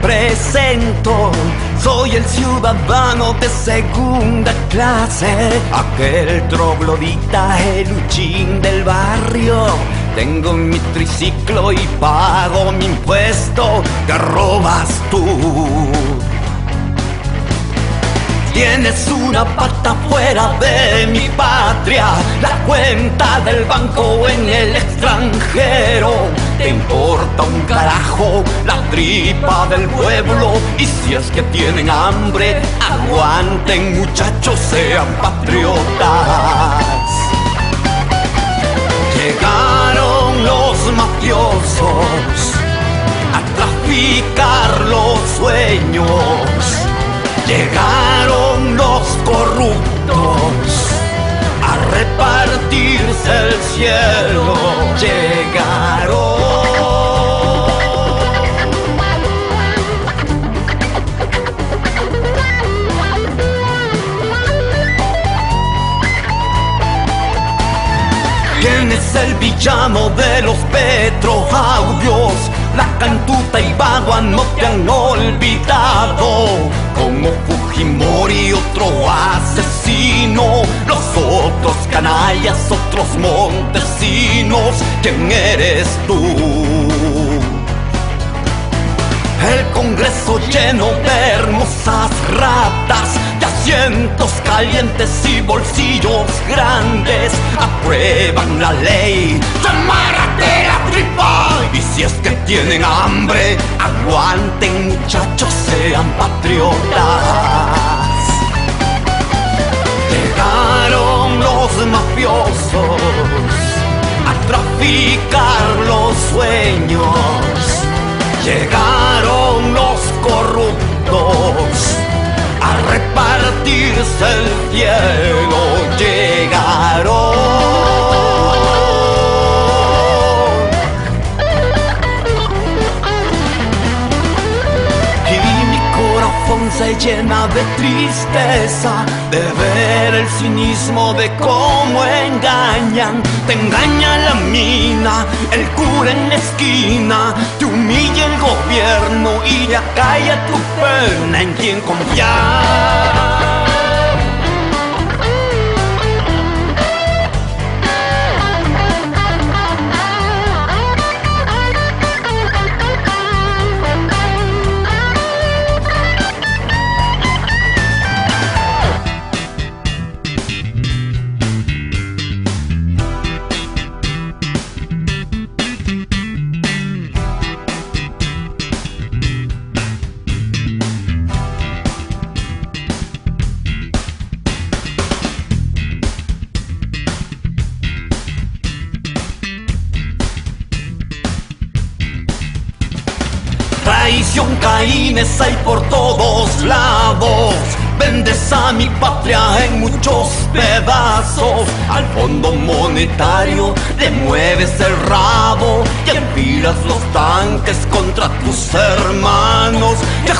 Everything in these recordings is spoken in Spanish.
presento, soy el ciudadano de segunda clase, aquel troglodita, el luchín del barrio. Tengo mi triciclo y pago mi impuesto que robas tú. Tienes una pata fuera de mi patria, la cuenta del banco en el extranjero. Te importa un carajo la tripa del pueblo y si es que tienen hambre, aguanten muchachos, sean patriotas. Llegaron los mafiosos a traficar los sueños. Llegaron ¿Quién es el villano de los petroaudios? La cantuta y bagua no te han olvidado. Como Fujimori, otro asesino. Los otros canallas, otros montesinos. ¿Quién eres tú? El Congreso lleno de hermosas ratas, asientos calientes y bolsillos grandes, aprueban la ley, ¡Chamárate la tripa! Y si es que tienen hambre, aguanten muchachos, sean patriotas. Llegaron los mafiosos a traficar los sueños. Llegaron el cielo. Llegaron. Y mi corazón se llena de tristeza de ver el cinismo de cómo engañan. Te engaña la mina, el cura en la esquina, te humilla el gobierno y ya calla tu pena en quien confiar. Traición, caínes hay por todos lados. Vendes a mi patria en muchos pedazos. Al fondo monetario le mueves el rabo y enfilas los tanques contra tus hermanos. ¡Y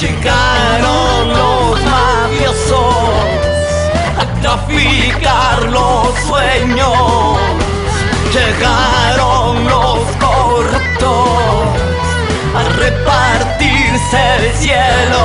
llegaron los mafiosos a traficar los sueños. Llegaron los corruptos a repartirse el cielo.